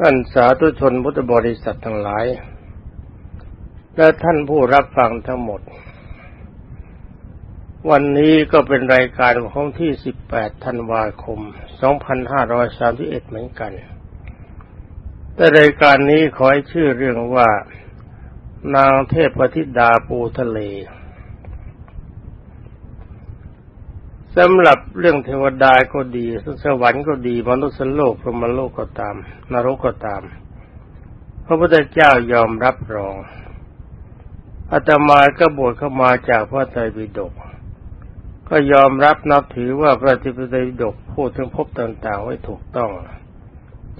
ท่านสาธุชนพุทธบริษัททั้งหลาย และท่านผู้รับฟังทั้งหมด วันนี้ก็เป็นรายการของที่ 18 ธันวาคม 2531 เหมือนกัน แต่รายการนี้ขอให้ชื่อเรื่องว่า นางเทพธิดาปูทะเล สำหรับเรื่องเทวดาก็ดีสวรรค์ก็ดีมนุษย์โลกพรหมโลกก็ตาม นรกก็ตาม พระพุทธเจ้ายอมรับรองอาตมาก็บวชเข้ามาจากพระไตรปิฎกก็ยอมรับนับถือว่าพระไตรปิฎกพูดถึงภพต่างๆไว้ถูกต้อง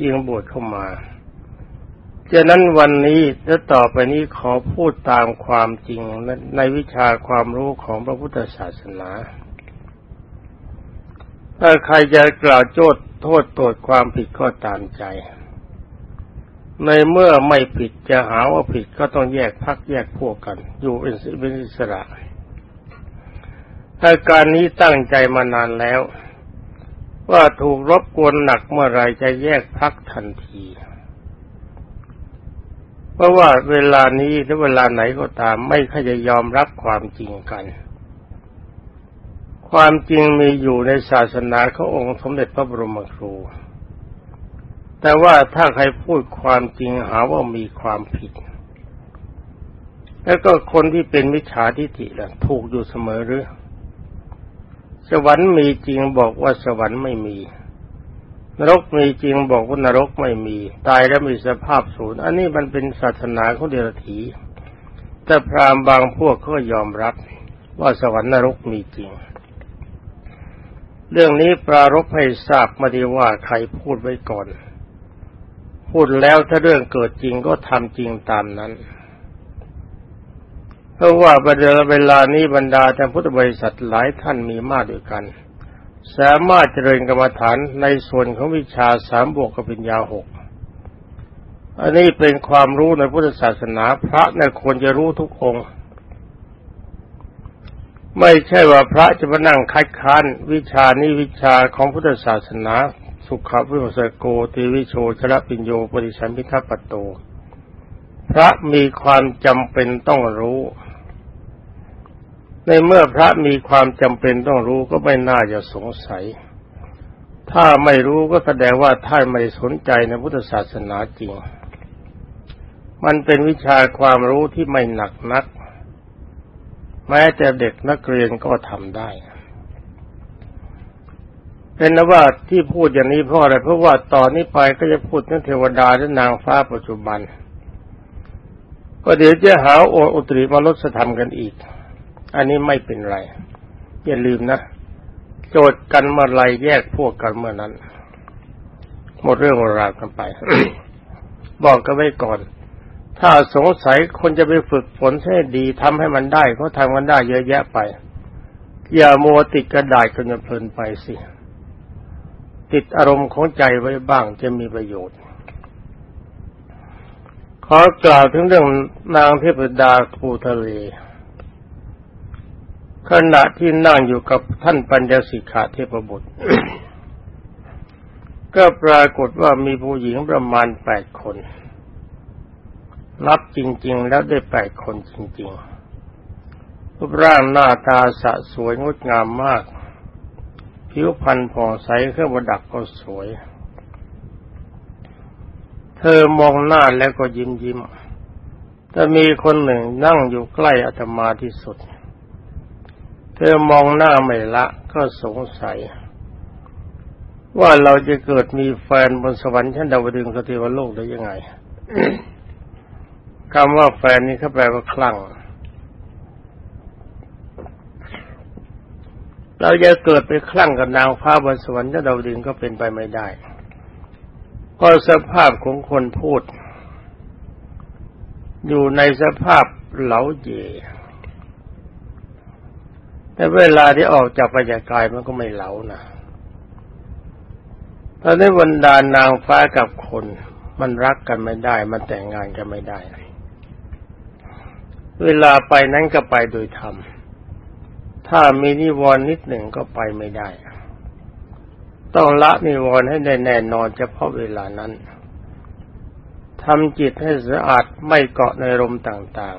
จึงบวชเข้ามาฉะนั้นวันนี้และต่อไปนี้ขอพูดตามความจริงในวิชาความรู้ของพระพุทธศาสนา ถ้าใครจะกล่าวโจทย์โทษโทษความผิดก็ตามใจ ในเมื่อไม่ผิดจะหาว่าผิดก็ต้องแยกพักแยกพวกกัน อยู่เป็นอิสระอาการนี้ตั้งใจมานานแล้ว ว่าถูกรบกวนหนักเมื่อไรจะแยกพักทันที เพราะว่าเวลานี้หรือเวลาไหนก็ตามไม่ค่อยจะยอมรับความจริงกัน ความจริงมีอยู่ในศาสนาขององค์สมเด็จพระบรมครู แต่ว่าถ้าใครพูดความจริงหาว่ามีความผิด แล้วก็คนที่เป็นมิจฉาทิฏฐิล่ะ ถูกอยู่เสมอหรือ สวรรค์มีจริงบอกว่าสวรรค์ไม่มี นรกมีจริงบอกว่านรกไม่มี ตายแล้วมีสภาพศูนย์ อันนี้มันเป็นศาสนาของเดรัจฉีแต่พราหมณ์บางพวกก็ยอมรับว่าสวรรค์นรกมีจริง เรื่องนี้ปรารบให้ทราบมาดีว่าใครพูดไว้ก่อน พูดแล้วถ้าเรื่องเกิดจริงก็ทำจริงตามนั้น เพราะว่าประเดี๋ยวเวลานี้บรรดาท่านพุทธบริษัทหลายท่านมีมากด้วยกัน สามารถเจริญกรรมฐานในส่วนของวิชาสามบวกกับปัญญาหกอันนี้เป็นความรู้ในพุทธศาสนาพระนี่ยควรจะรู้ทุกองค์ ไม่ใช่ว่าพระจะมานั่งคัดค้านวิชานี้วิชาของพุทธศาสนา สุขวิมุสโกติวิโชชระปิญโยปริสัมพิทัปโต พระมีความจำเป็นต้องรู้ ในเมื่อพระมีความจำเป็นต้องรู้ก็ไม่น่าจะสงสัย ถ้าไม่รู้ก็แสดงว่าท่านไม่สนใจในพุทธศาสนาจริง มันเป็นวิชาความรู้ที่ไม่หนักนัก แม้แต่เด็กนักเรียนก็ทำได้ เป็นนว่าที่พูดอย่างนี้เพราะอะไรเพราะว่าตอนนี้ไปก็จะพูดถึงเทวดาและนางฟ้าปัจจุบัน ก็เดี๋ยวจะหาโออุตริมาลดธรรมกันอีก อันนี้ไม่เป็นไร อย่าลืมนะ โจทย์กันเมื่อไรแยกพวกกันเมื่อนั้น หมดเรื่องราวกันไป บอกกันไว้ก่อน ถ้าสงสัยคนจะไปฝึกฝนให้ดีทำให้มันได้เขาทำมันได้เยอะแยะไป อย่ามัวติดกระดาษจนเพลินไปสิ ติดอารมณ์ของใจไว้บ้างจะมีประโยชน์ ขอกล่าวถึงเรื่องนางเทพดาภูทะเล ขณะที่นั่งอยู่กับท่านปัญญสิกขาเทพบุตร ก็ปรากฏว่ามีผู้หญิงประมาณแปดคน รับจริง ๆ แล้วได้แปดคนจริงๆ รูปร่างหน้าตาสะสวยงดงามมาก ผิวพรรณผ่องใสเครื่องประดับก็สวย เธอมองหน้าแล้วก็ยิ้มยิ้มแต่มีคนหนึ่งนั่งอยู่ใกล้อาตมาที่สุด เธอมองหน้าไม่ละก็สงสัย ว่าเราจะเกิดมีแฟนบนสวรรค์ชั้นดาวดึงสติวโลกได้ยังไง คำว่าแฟนนี่เขาแปลว่าคลั่ง เราจะเกิดไปคลั่งกับนางฟ้าบนสวรรค์ถ้าเราดึงก็เป็นไปไม่ได้ ก็สภาพของคนพูด อยู่ในสภาพเหลาเยแต่เวลาที่ออกจากปัญญากายมันก็ไม่เหลานะตอนนี้วันดานางฟ้ากับคน มันรักกันไม่ได้ มันแต่งงานกันไม่ได้ เวลาไปนั้นก็ไปโดยธรรม ถ้ามีนิวรณ์นิดหนึ่งก็ไปไม่ได้ ต้องละนิวรณ์ให้ได้แน่นอนเฉพาะเวลานั้นทำจิตให้สะอาดไม่เกาะในลมต่าง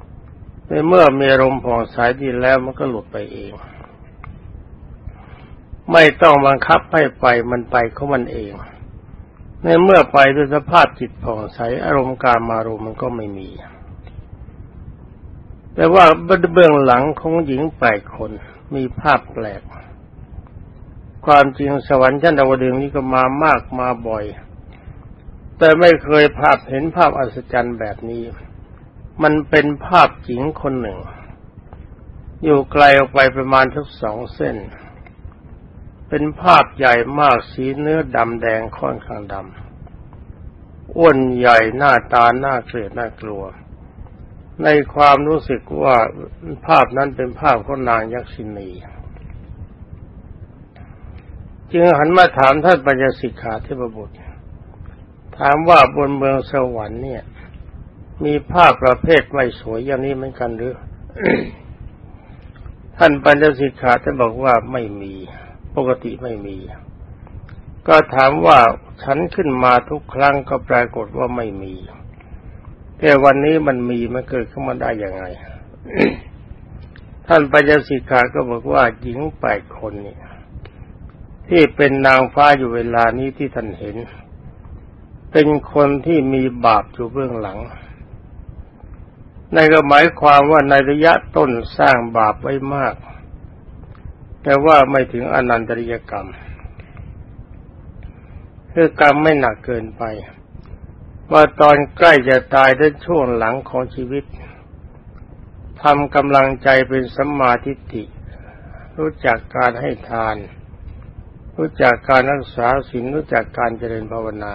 ๆในเมื่อมีลมผ่องใสดีแล้วมันก็หลุดไปเอง ไม่ต้องบังคับให้ไปมันไปของมันเอง ในเมื่อไปด้วยสภาพจิตผ่องใสอารมณ์การมารมมันก็ไม่มี แต่ว่าเบื้องหลังของหญิงแปลกคนมีภาพแปลก ความจริงสวรรค์ชั้นดาวดึงนี้ก็มามากมาบ่อย แต่ไม่เคยภาพเห็นภาพอัศจรรย์แบบนี้ มันเป็นภาพหญิงคนหนึ่ง อยู่ไกลออกไปประมาณทั้งสองเส้น เป็นภาพใหญ่มากสีเนื้อดำแดงค่อนข้างดำอ้วนใหญ่หน้าตาหน้าเกลียดน่ากลัว ในความรู้สึกว่าภาพนั้นเป็นภาพของนางยักษินี จึงหันมาถามท่านปัญญสิกขาเทพบุตร ถามว่าบนเมืองสวรรค์เนี่ย มีภาพประเภทไม่สวยอย่างนี้เหมือนกันหรือท่านปัญญสิกขาท่านบอกว่าไม่มี ปกติไม่มี ก็ถามว่าฉันขึ้นมาทุกครั้งก็ปรากฏว่าไม่มี แต่วันนี้มันมีมันเกิดขึ้นมาได้ยังไง ท่านปัญญสิกขาก็บอกว่าหญิงแปดคนนี่ที่เป็นนางฟ้าอยู่เวลานี้ที่ท่านเห็น เป็นคนที่มีบาปอยู่เบื้องหลังในก็หมายความว่าในระยะต้นสร้างบาปไว้มาก แต่ว่าไม่ถึงอนันตริยกรรม คือกรรมไม่หนักเกินไป ว่าตอนใกล้จะตายด้ช่วงหลังของชีวิตทำกำลังใจเป็นสัมมาทิฏฐิ รู้จักการให้ทาน รู้จักการรักษาศีลรู้จักการเจริญภาวนา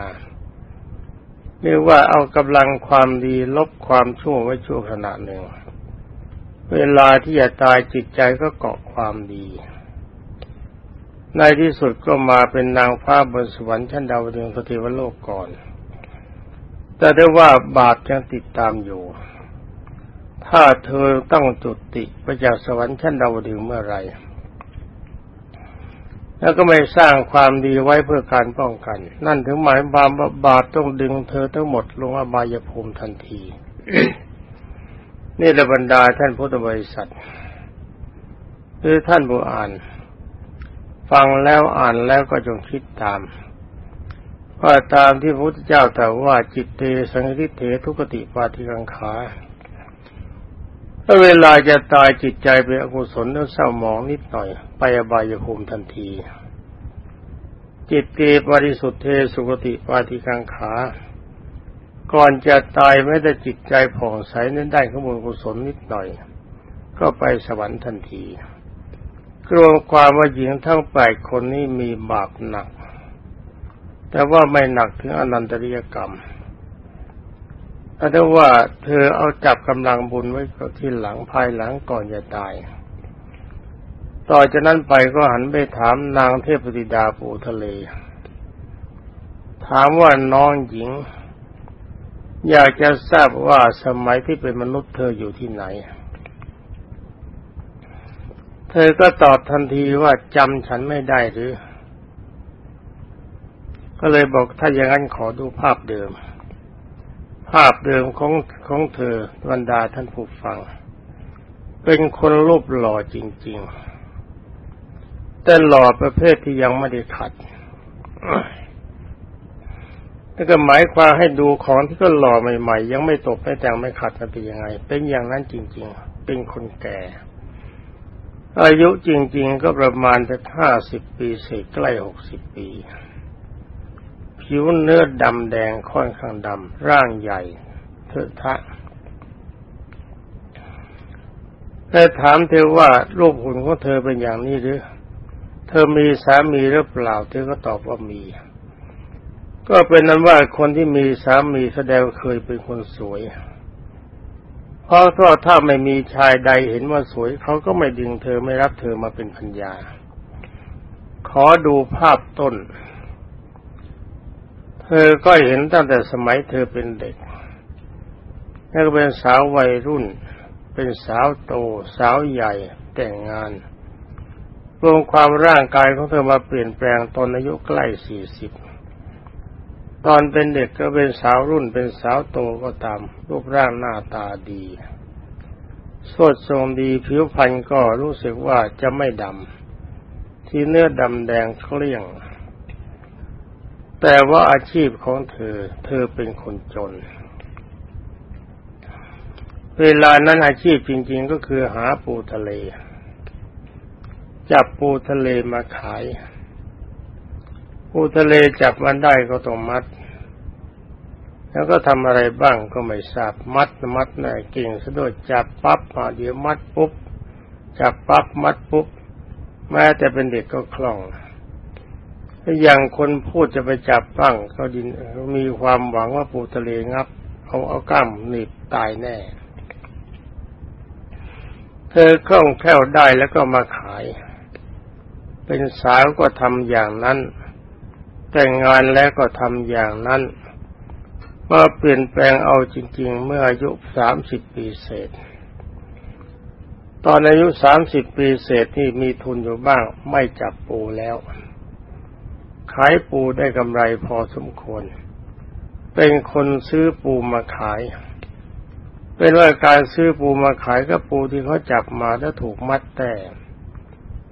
เรียกว่าเอากำลังความดีลบความชั่วไว้ชั่วขณะหนึ่ง เวลาที่จะตายจิตใจก็เกาะความดี ในที่สุดก็มาเป็นนางฟ้าบนสวรรค์ชั้นดาวดึงสติวโลกก่อน แต่ได้ว่าบาปยังติดตามอยู่ ถ้าเธอต้องจุติไปจากสวรรค์ชั้นดาวดึงเมื่อไร แล้วก็ไม่สร้างความดีไว้เพื่อการป้องกัน นั่นถึงหมายบามว่าบาปต้องดึงเธอทั้งหมดลงอบายภูมิทันที นี่ระบรรดาท่านพุทธบริษัทคือท่านผู้อ่าน ฟังแล้วอ่านแล้วก็จงคิดตาม ว่าตามที่พระพุทธเจ้าแต่ว่าจิตเตสังคิเถทุกติปาทิกังขาถ้าเวลาจะตายจิตใจเป็นอกุศลแล้วเศร้าหมองนิดหน่อย ไปอบายภูมิทันที จิตเกบริสุทธิ์เทสุกติปาติกังขา ก่อนจะตายไม่ได้จิตใจผ่องใสนั้นได้ข้อมูลกุศลนิดหน่อย ก็ไปสวรรค์ทันทีกรวมความว่าหญิงทั้งแปดคนนี้มีบาปหนัก แต่ว่าไม่หนักถึงอนันตริยกรรมแต่ว่าเธอเอาจับกำลังบุญไว้ที่หลังภายหลังก่อนจะตาย ต่อจากนั้นไปก็หันไปถามนางเทพธิดาปูทะเล ถามว่าน้องหญิง อยากจะทราบว่าสมัยที่เป็นมนุษย์เธออยู่ที่ไหน เธอก็ตอบทันทีว่าจำฉันไม่ได้หรือ ก็เลยบอกถ้าอย่างนั้นขอดูภาพเดิม ภาพเดิมของของเธอบรรดาท่านผู้ฟัง เป็นคนรูปหล่อจริง ๆ แต่หล่อประเภทที่ยังไม่ได้ขัดนั่นก็หมายความให้ดูของที่ก็หล่อใหม่ๆ ยังไม่ตกไม่แต่งไม่ขัดมันเป็นยังไง เป็นอย่างนั้นจริง ๆ เป็นคนแก่ อายุจริง ๆ ก็ประมาณจะห้าสิบปีเศษใกล้หกสิบปี ผิวเนื้อดำแดงค่อนข้างดำร่างใหญ่เถอะทะแต่ถามเธอว่ารูปหุ่นของเธอเป็นอย่างนี้หรือ เธอมีสามีหรือเปล่า เธอก็ตอบว่ามี ก็เป็นนั้นว่าคนที่มีสามีแสดงเคยเป็นคนสวย เพราะถ้าไม่มีชายใดเห็นว่าสวย เขาก็ไม่ดึงเธอไม่รับเธอมาเป็นพัญญา ขอดูภาพต้น เธอก็เห็นตั้งแต่สมัยเธอเป็นเด็กแล้วก็เป็นสาววัยรุ่น เป็นสาวโต สาวใหญ่แต่งงานรวมความร่างกายของเธอมาเปลี่ยนแปลงตอนอายุใกล้สี่สิบตอนเป็นเด็กก็เป็นสาวรุ่น เป็นสาวโตก็ตาม รูปร่างหน้าตาดี สดทรงดีผิวพรรณก็รู้สึกว่าจะไม่ดำ ที่เนื้อดำแดงเคลี่ยง แต่ว่าอาชีพของเธอ เธอเป็นคนจน เวลานั้นอาชีพจริง ๆ ก็คือหาปูทะเล จับปูทะเลมาขาย ปูทะเลจับมันได้ก็ต้องมัด แล้วก็ทำอะไรบ้างก็ไม่ทราบมัดมัดน่ะเก่งสะดุดจับปั๊บมาเดี๋ยวมัดปุ๊บจับปั๊บมัดปุ๊บแม้แต่เป็นเด็กก็คล่อง อย่างคนพูดจะไปจับบ้างก็ดินมีความหวังว่าปูทะเลงับ เอาเอากล้ามหนีบตายแน่ เธอคล่องแคล่วได้แล้วก็มาขาย เป็นสาวก็ทำอย่างนั้น แต่งงานแล้วก็ทำอย่างนั้นมาเปลี่ยนแปลงเอาจริง ๆ เมื่ออายุสามสิบปีเศษ ตอนอายุสามสิบปีเศษที่มีทุนอยู่บ้างไม่จับปูแล้ว ขายปูได้กำไรพอสมควร เป็นคนซื้อปูมาขาย เป็นว่าการซื้อปูมาขายก็ปูที่เขาจับมาแล้วถูกมัดแต่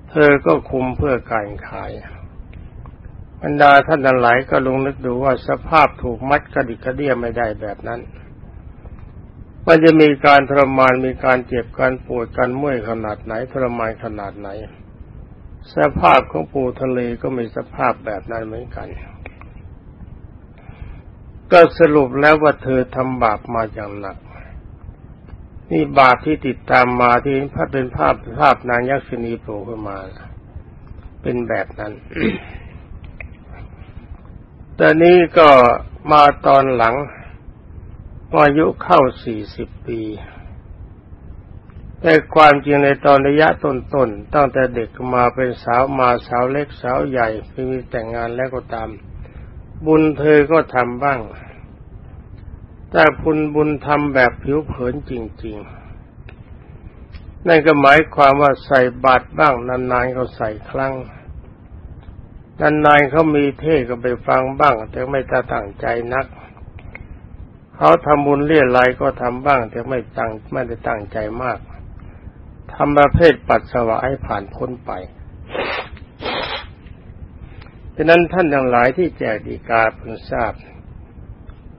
เธอก็คุมเพื่อการขายบรรดาท่านหลายก็ลงนึกดูว่าสภาพถูกมัดกระดิกกระเดี้ยไม่ได้แบบนั้น มันจะมีการทรมานมีการเจ็บการปวดการเมื่อยขนาดไหนทรมานขนาดไหน สภาพของปูทะเลก็มีสภาพแบบนั้นเหมือนกัน ก็สรุปแล้วว่าเธอทำบาปมาอย่างหนัก นี่บาปที่ติดตามมาที่พระเป็นภาพภาพนางยักษินีโผล่ขึ้นมา เป็นแบบนั้น แต่นี้ก็มาตอนหลังอายุเข้าสี่สิบปี แต่ความจริงในตอนระยะต้นๆ ตั้งแต่เด็กมาเป็นสาวมาสาวเล็กสาวใหญ่มีแต่งงานแล้วก็ตาม บุญเธอก็ทำบ้าง แต่พุญบุญทำแบบผิวเผินจริง ๆ นั่นก็หมายความว่าใส่บาตรบ้างนานๆก็ใส่ครั้งนานๆเขามีเทศก็ไปฟังบ้าง แต่ไม่ตั้งใจนัก เขาทำบุญเรียรายก็ทำบ้าง แต่ไม่ตั้งไม่ได้ตั้งใจมาก ทำประเภทปัสสาวะให้ผ่านพ้นไปดังนั้นท่านทั้งหลายที่แจกดีกาเพิ่งทราบ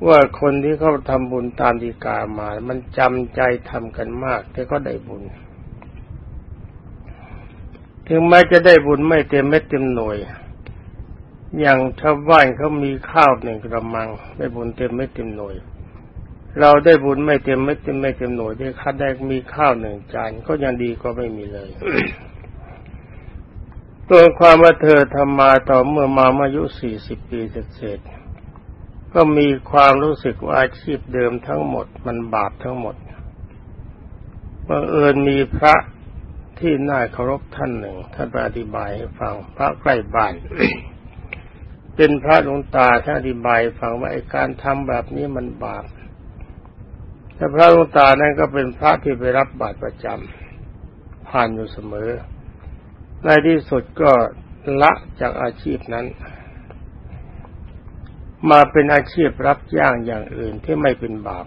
ว่าคนที่เขาทำบุญตามดีกามา มันจำใจทำกันมาก แต่ก็ได้บุญ ถึงแม้จะได้บุญไม่เต็มเม็ดเต็มหน่วย อย่างชาวบ้านเขามีข้าวหนึ่งกระมัง ได้บุญเต็มไม่เต็มหน่วย เราได้บุญไม่เต็มไม่เต็มไม่เต็มหน่วยได้คัดได้มีข้าวหนึ่งจานก็ยังดีก็ไม่มีเลยตัวความว่าเธอทำมาต่อเมื่อมาอายุสี่สิบปีเศษก็มีความรู้สึกว่าอาชีพเดิมทั้งหมด มันบาปทั้งหมดบังเอิญมีพระที่น่าเคารพท่านหนึ่ง ท่านไปอธิบายให้ฟังพระใกล้บ้านเป็นพระหลวงตาท่านอธิบายฟังว่าไอการทำแบบนี้มันบาป แต่พระหลวงตานั้นก็เป็นพระที่ไปรับบาตรประจำผ่านอยู่เสมอ ในที่สุดก็ละจากอาชีพนั้น มาเป็นอาชีพรับจ้างอย่างอื่นที่ไม่เป็นบาป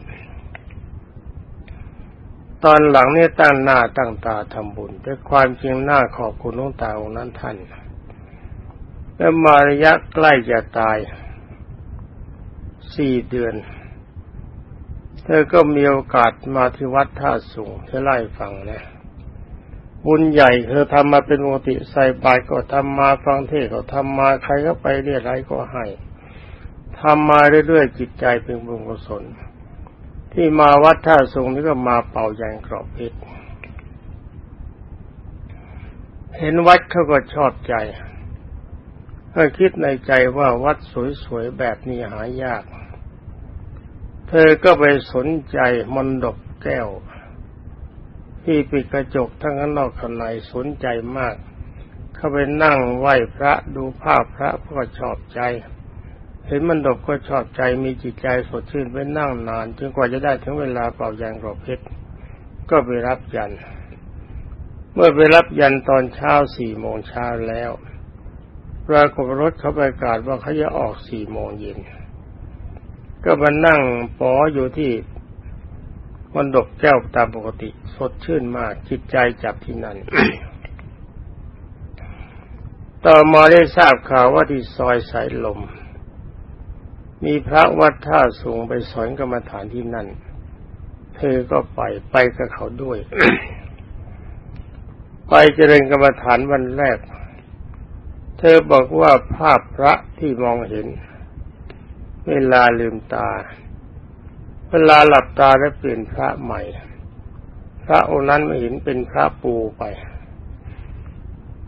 ตอนหลังนี่ตั้งหน้าตั้งตาทำบุญแต่ความจริงหน้าขอบคุณหลวงตาองค์นั้นท่าน แล้วมาระยะใกล้จะตายสี่เดือน เธอก็มีโอกาสมาที่วัดท่าสูงเธอไล่ฟังนะบุญใหญ่เธอทำมาเป็นปกติใส่บาตรก็ทำมาฟังเทศก็ทำมาใครก็ไปเรียอะไรก็ให้ทำมาเรื่อยๆจิตใจเป็นบุญกุศลที่มาวัดท่าสูงนี่ก็มาเป่ายันกรอบเพชรเห็นวัดเขาก็ชอบใจก็คิดในใจว่าวัดสวยๆแบบนี้หายาก เธอก็ไปสนใจมนดบแก้ว ที่ปิดกระจกทั้งข้างนอกข้างในสนใจมาก เข้าไปนั่งไหว้พระดูภาพพระก็ชอบใจ เห็นมันดบก็ชอบใจมีจิตใจสดชื่นไปนั่งนานจนกว่าจะได้ถึงเวลาเป่ายางกรอบเพชรก็ไปรับยัน เมื่อไปรับยันตอนเช้าสี่โมงเช้าแล้วปรากฏรถเขาประกาศว่าเขาจะออกสี่โมงเย็น ก็มานั่งปออยู่ที่มันดกแก้วตามปกติ สดชื่นมากจิตใจจับที่นั่น ต่อมาได้ทราบข่าวว่าที่ซอยสายลม มีพระวัดท่าสูงไปสอนกรรมฐานที่นั่น เธอก็ไปไปกับเขาด้วย ไปเจริญกรรมฐานวันแรก เธอบอกว่าภาพพระที่มองเห็น เวลาลืมตา เวลาหลับตาแล้วเปลี่ยนพระใหม่ พระองค์นั้นไม่เห็นเป็นพระปูไป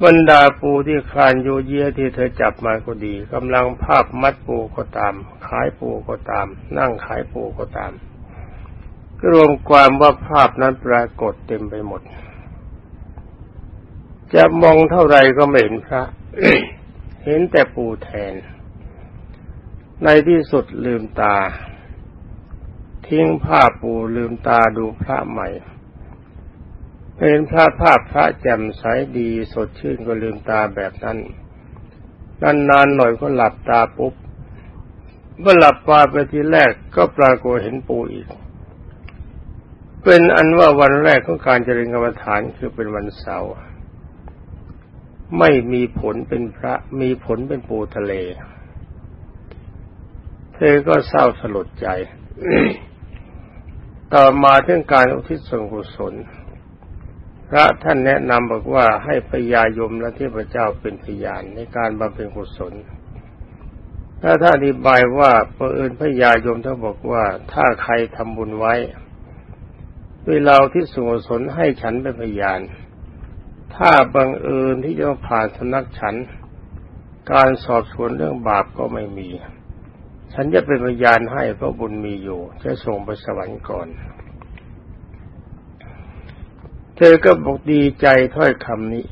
บรรดาปูที่คลานโยเยที่เธอจับมาก็ดีกำลังภาพมัดปูก็ตาม ขายปูก็ตาม นั่งขายปูก็ตามก็รวมความว่าภาพนั้นปรากฏเต็มไปหมด จะมองเท่าไรก็ไม่เห็นพระ เห็นแต่ปูแทน ในที่สุดลืมตา ทิ้งผ้าปูลืมตาดูพระใหม่เห็นพระภาพพระแจ่มใสดีสดชื่นก็ลืมตาแบบนั้นนานๆหน่อยก็หลับตาปุ๊บเมื่อหลับตาไปทีแรกก็ปรากฏเห็นปูอีก เป็นอันว่าวันแรกของการเจริญกรรมฐานคือเป็นวันเสาร์ไม่มีผลเป็นพระมีผลเป็นปูทะเล เธอก็เศร้าสลดใจ ต่อมาเรื่องการอุทิศส่วนกุศล พระท่านแนะนำบอกว่าให้พญายมและเทพเจ้าเป็นพยานในการบำเพ็ญกุศลถ้าท่านอธิบายว่าประเอิญพญายมท่านบอกว่าถ้าใครทำบุญไว้ เวลาที่ส่วนกุศลให้ฉันเป็นพยาน ถ้าบังเอิญที่จะผ่านสนักฉัน การสอบสวนเรื่องบาปก็ไม่มี ฉันจะเป็นพยานให้เพราะบุญมีอยู่ จะส่งไปสวรรค์ก่อน เธอก็บอกดีใจถ้อยคำนี้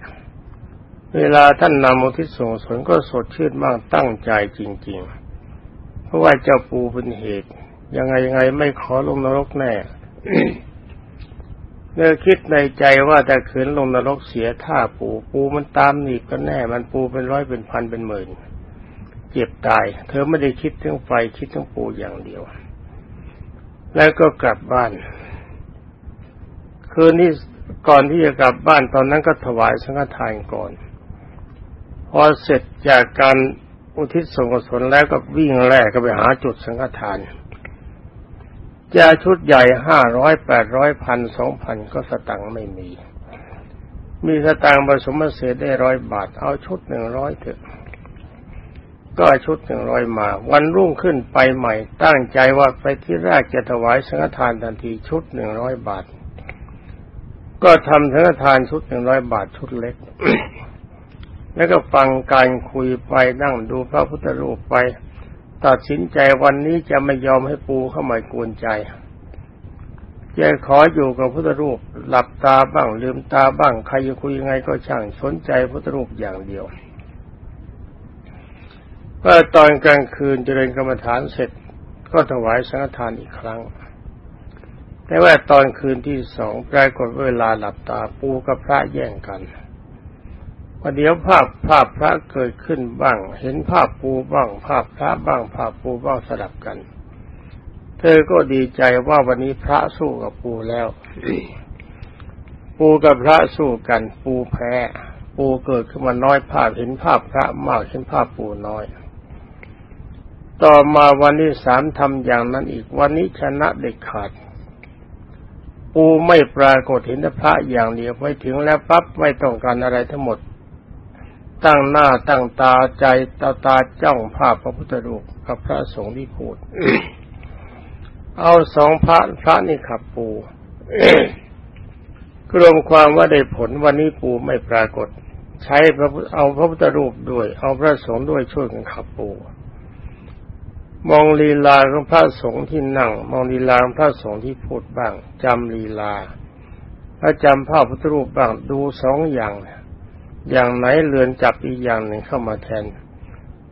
เวลาท่านนำอุทิศส่งสนก็สดชื่นมากตั้งใจจริง ๆ เพราะว่าเจ้าปูเป็นเหตุ ยังไงยังไงไม่ขอลงนรกแน่เมื่อคิดในใจว่าแต่ขืนลงนรกเสียท่าปูปูมันตามหนีก็แน่ มันปูเป็นร้อยเป็นพันเป็นหมื่น เจ็บตาย เธอไม่ได้คิดถึงไฟคิดถึงปูอย่างเดียว แล้วก็กลับบ้าน คืนนี้ก่อนที่จะกลับบ้านตอนนั้นก็ถวายสังฆทานก่อน พอเสร็จจากการอุทิศส่วนกุศลแล้วก็วิ่งแรกก็ไปหาจุดสังฆทานจะชุดใหญ่ห้าร้อยแปดร้อยพันสองพันก็สตังค์ไม่มี มีสตังค์ผสมเสร็จได้ร้อยบาท เอาชุดหนึ่งร้อยเถอะ ก็ชุดหนึ่งร้อยมา วันรุ่งขึ้นไปใหม่ ตั้งใจว่าไปที่แรกจะถวายสังฆทานทันทีชุดหนึ่งร้อยบาท ก็ทำสังฆทานชุดหนึ่งร้อยบาทชุดเล็ก แล้วก็ฟังการคุยไปนั่งดูพระพุทธรูปไป ตัดสินใจวันนี้จะไม่ยอมให้ปูเข้ามากวนใจจะขออยู่กับพุทธรูป หลับตาบ้างลืมตาบ้าง ใครจะคุยยังไงก็ช่างสนใจพุทธรูปอย่างเดียว ก็ตอนกลางคืนเจริญกรรมฐานเสร็จก็ถวายสังฆทานอีกครั้ง แต่ว่าตอนคืนที่สองปรากฏเวลาหลับตาปูกับพระแย่งกันว่าเดี๋ยวภาพภาพพระเกิดขึ้นบ้าง เห็นภาพปูบ้าง ภาพพระบ้าง ภาพปูบ้างสลับกัน เธอก็ดีใจว่าวันนี้พระสู้กับปูแล้ว ปูกับพระสู้กัน ปูแพ้ ปูเกิดขึ้นมาน้อยภาพเห็นภาพพระมากเห็นภาพปูน้อย ต่อมาวันที่สามทำอย่างนั้นอีกวันนี้ชนะเด็กขาด ปูไม่ปรากฏเห็นพระอย่างเดียวไปถึงแล้วปั๊บไม่ต้องการอะไรทั้งหมด ตั้งหน้าตั้งตาใจตาตาจ้องภาพพระพุทธรูปกับพระสงฆ์ที่พูด เอาสองพระพระนี่ขับปูกรวมความว่าได้ผลวันนี้ปูไม่ปรากฏ ใช้พระเอาพระพุทธรูปด้วย เอาพระสงฆ์ด้วยช่วยกันขับปู มองลีลาของพระสงฆ์ที่นั่ง มองลีลาของพระสงฆ์ที่พูดบ้างจำลีลาถ้าจำภาพพุทธรูปบ้างดูสองอย่าง อย่างไหนเลือนจับอีกอย่างหนึ่งเข้ามาแทน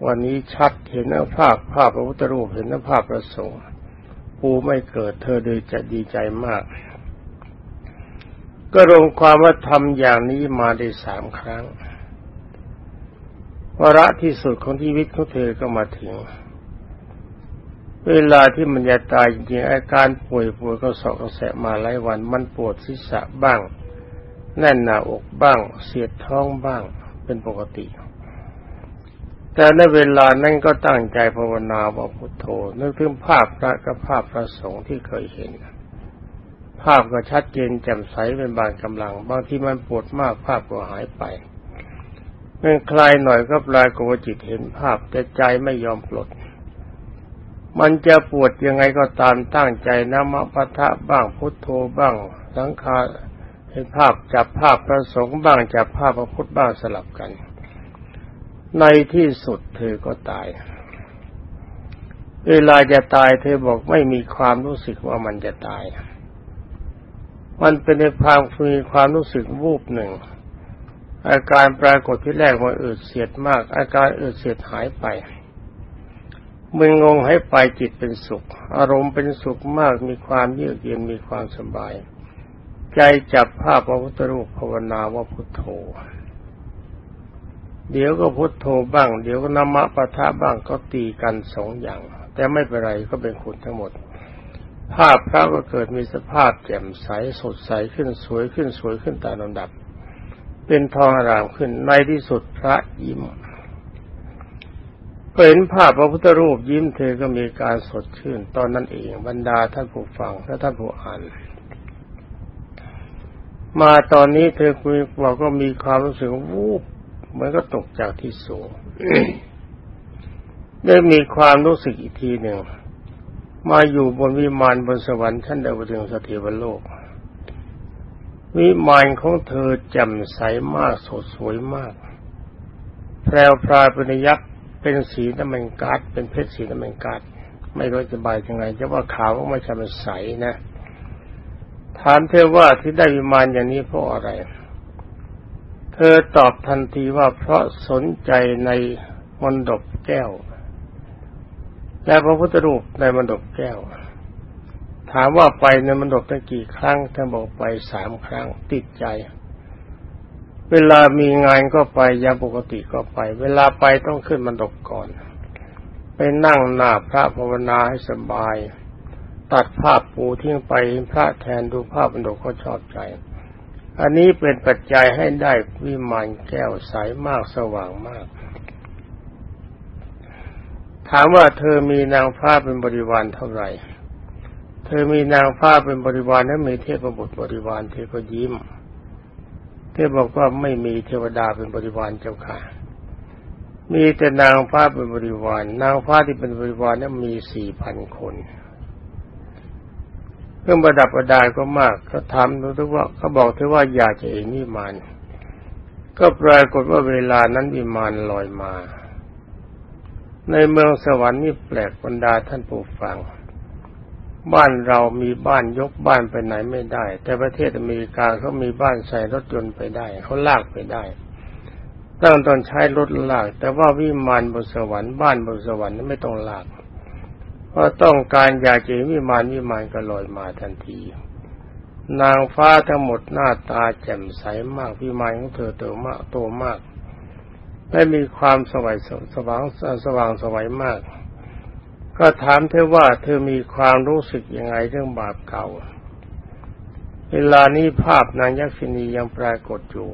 วันนี้ชัดเห็นภาพภาพพระพุทธรูปเห็นภาพพระสงฆ์ปูไม่เกิดเธอโดยจะดีใจมาก ก็ลงความว่าทำอย่างนี้มาได้สามครั้งวาระที่สุดของชีวิตของเธอก็มาถึง เวลาที่มันจะตายจริงๆอาการป่วยป่วยก็สอกกระแสมาหลายวัน มันปวดศีรษะบ้าง แน่นหน้าอกบ้าง เสียดท้องบ้างเป็นปกติ แต่ในเวลานั้นก็ตั้งใจภาวนาว่าพุทโธนึกถึงภาพพระกับภาพพระสงฆ์ที่เคยเห็น ภาพก็ชัดเจนแจ่มใสเป็นบางกำลัง บางที่มันปวดมากภาพก็หายไปเมื่อคลายหน่อยก็ปลายกวจิตเห็นภาพแต่ใจไม่ยอมปลด มันจะปวดยังไงก็ตามตั้งใจนะมะพะทะบ้างพุทโธบ้าง สังขารเห็นภาพจับภาพประสงค์บ้างจับภาพพระพุทธบ้างสลับกัน ในที่สุดเธอก็ตาย เวลาจะตายเธอบอกไม่มีความรู้สึกว่ามันจะตาย มันเป็นในความมีความรู้สึกวูบหนึ่ง อาการปรากฏที่แรกมันอืดเสียดมาก อาการอืดเสียดหายไป มึนงงให้ไปจิตเป็นสุข อารมณ์เป็นสุขมากมีความเยือกเย็นมีความสบาย ใจจับภาพพระพุทธรูปภาวนาว่าพุทโธ เดี๋ยวก็พุทโธบ้าง เดี๋ยวก็นามะปะทะบ้างก็ตีกันสองอย่าง แต่ไม่เป็นไรก็เป็นคุณทั้งหมด ภาพพระก็เกิดมีสภาพแจ่มใสสดใสขึ้นสวยขึ้นสวยขึ้นตามลำดับ เป็นทองอารามขึ้นในที่สุดพระยิ้ม เห็นภาพพระพุทธรูปยิ้มเธอก็มีการสดชื่น ตอนนั้นเองบรรดาท่านผู้ฟังและท่านผู้อ่านมาตอนนี้เธอคุยบอกก็มีความรู้สึกวูบเหมือนก็ตกจากที่สูงได้มีความรู้สึกอีกทีหนึ่ง มาอยู่บนวิมานบนสวรรค์ชั้นดาวดึงสถิวโลก วิมานของเธอแจ่มใสมากสดสวยมาก แพรวพรายเป็นยักษ์ เป็นสีน้ำมันกาดเป็นเพชรสีน้ำมันกาดไม่รู้จะบายยังไงจะว่าขาวก็ไม่ใช่มันใสนะ ถามเธอว่าที่ได้วิมานอย่างนี้เพราะอะไร เธอตอบทันทีว่าเพราะสนใจในมนดบแก้ว และพระพุทธรูปในมนดบแก้ว ถามว่าไปในมนดบตั้งกี่ครั้งเธอบอกไปสามครั้งติดใจ เวลามีงานก็ไปยาปกติก็ไป เวลาไปต้องขึ้นมันดกก่อน ไปนั่งหน้าพระภาวนาให้สบาย ตัดภาพปูทิ้งไปพระแทนดูภาพมันดกก็ชอบใจ อันนี้เป็นปัจจัยให้ได้วิมานแก้วใสมากสว่างมาก ถามว่าเธอมีนางฟ้าเป็นบริวารเท่าไหร่เธอมีนางฟ้าเป็นบริวารและมีเทพบุตรบริวารเธอก็ยิ้ม เธอบอกว่าไม่มีเทวดาเป็นบริวารเจ้าค่ะ มีแต่นางฟ้าเป็นบริวาร นางฟ้าที่เป็นบริวารนั้นมีสี่พันคน เครื่องประดับประดาก็มากเขาทำรู้ว่าเขาบอกเธอว่าอยากจะเห็นวิมาน ก็ปรากฏว่าเวลานั้นวิมานลอยมา ในเมืองสวรรค์นี่แปลกบรรดาท่านผู้ฟัง บ้านเรามีบ้านยกบ้านไปไหนไม่ได้ แต่ประเทศอเมริกาเขามีบ้านใส่รถยนต์ไปได้เขาลากไปได้ ตั้งตอนใช้รถลาก แต่ว่าวิมานบนสวรรค์บ้านบนสวรรค์ไม่ต้องลากเพราะต้องการอยากจะวิมานวิมานก็ลอยมาทันที นางฟ้าทั้งหมดหน้าตาแจ่มใสมากวิมานของเธอโตมากโตมากและมีความสว่างสว่างสว่างสวัยมาก ก็ถามเธอว่าเธอมีความรู้สึกยังไงเรื่องบาปเก่า เวลานี้ภาพนางยักษินียังปรากฏอยู่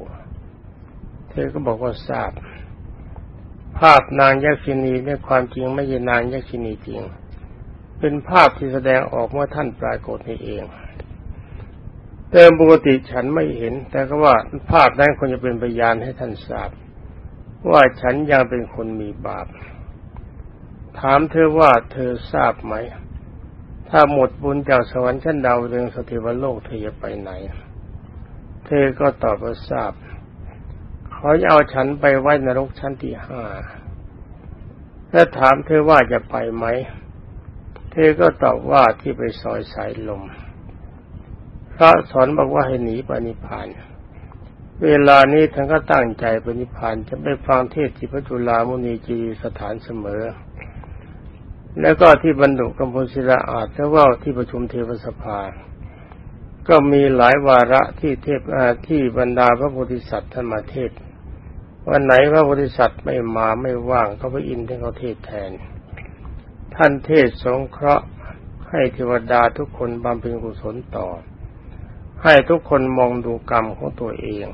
เธอก็บอกว่าทราบ ภาพนางยักษินีในความจริงไม่ใช่นางยักษินีจริง เป็นภาพที่แสดงออกเมื่อท่านปรากฏนี่เองเติมปกติฉันไม่เห็น แต่ก็ว่าภาพนั้นควรจะเป็นพยานให้ท่านทราบ ว่าฉันยังเป็นคนมีบาป ถามเธอว่าเธอทราบไหม ถ้าหมดบุญจากสวรรค์ชั้นดาวเรืองสถิวโลกเธอจะไปไหน เธอก็ตอบว่าทราบขอเอาฉันไปไว้นรกชั้นที่ห้า และถามเธอว่าจะไปไหม เธอก็ตอบว่าที่ไปซอยสายลม พระสอนบอกว่าให้หนีปนิพาน เวลานี้ท่านก็ตั้งใจปนิพพานจะไปฟังเทศที่พระจุลามุนีจีสถานเสมอ แล้วก็ที่บรรดุกัมพูชิลาอาจจะว่าที่ประชุมเทวสภา ก็มีหลายวาระที่เทพที่บรรดาพระโพธิสัตว์ท่านมาเทศ วันไหนพระโพธิสัตว์ไม่มาไม่ว่างก็พระอินทร์ท่านเขาเทศแทน ท่านเทศสงเคราะห์ให้เทวดาทุกคนบำเพ็ญกุศลต่อ ให้ทุกคนมองดูกรรมของตัวเอง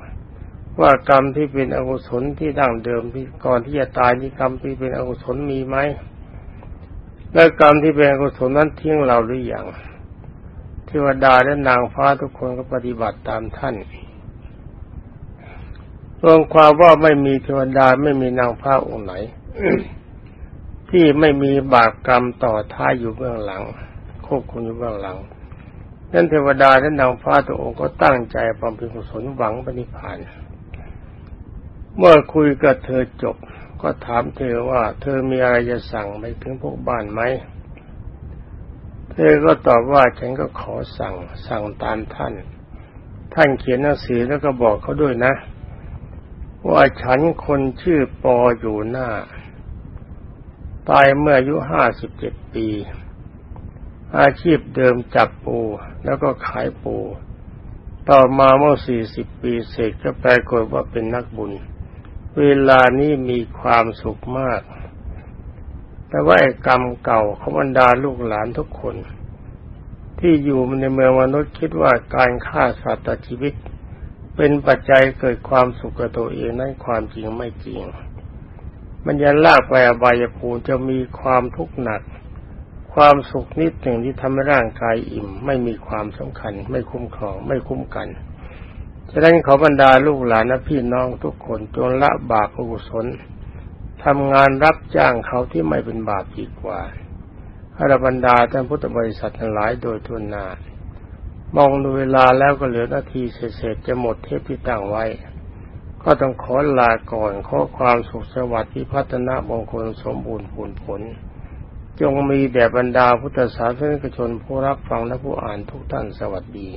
ว่ากรรมที่เป็นอกุศลที่ดั้งเดิมที่ก่อนที่จะตายนี่กรรมที่เป็นอกุศลมีไหม และกรรมที่เป็นกุศลนั้นทิ้งเราหรือยังเทวดาและนางฟ้าทุกคนก็ปฏิบัติตามท่านรวมความว่าไม่มีเทวดาไม่มีนางฟ้าองค์ไหน ที่ไม่มีบาปกรรมต่อท้ายอยู่เบื้องหลังควบคุมอยู่เบื้องหลังนั้นเทวดาและนางฟ้าตัวองค์ก็ตั้งใจบำเพ็ญกุศลหวังปณิพานเมื่อคุยกับเธอจบ ก็ถามเธอว่า เธอมีอะไรจะสั่งไปถึงพวกบ้านไหม เธอก็ตอบว่าฉันก็ขอสั่งสั่งตามท่าน ท่านเขียนหนังสือแล้วก็บอกเขาด้วยนะ ว่าฉันคนชื่อปออยู่หน้า ตายเมื่ออายุห้าสิบเจ็ดปี อาชีพเดิมจับปูแล้วก็ขายปูต่อมาเมื่อสี่สิบปีเสร็จก็ปรากฏว่าเป็นนักบุญ เวลานี้มีความสุขมาก แต่ว่าไอ้กรรมเก่าของบรรดาลูกหลานทุกคน ที่อยู่ในเมืองมนุษย์คิดว่าการฆ่าสัตว์ตัดชีวิต เป็นปัจจัยเกิดความสุขกับตัวเองนั้นความจริงไม่จริง มันจะลากไปอบายภูมิจะมีความทุกข์หนัก ความสุขนิดหนึ่งที่ทำให้ร่างกายอิ่ม ไม่มีความสำคัญ ไม่คุ้มครองไม่คุ้มกัน ฉะนั้นขอบรรดาลูกหลานและพี่น้องทุกคนจงละบาปอกุศลทำงานรับจ้างเขาที่ไม่เป็นบาปดีกว่าอรบรรดาท่านพุทธบริษัททั้งหลายโดยทุนนามองดูเวลาแล้วก็เหลือนาทีเศษจะหมดเทปที่ตั้งไว้ ก็ต้องขอลาก่อนขอความสุขสวัสดิ์ที่พัฒนามงคลสมบูรณ์ผลผล จงมีแด่บรรดาพุทธศาสนิกชนผู้รับฟังและผู้อ่านทุกท่านสวัสดี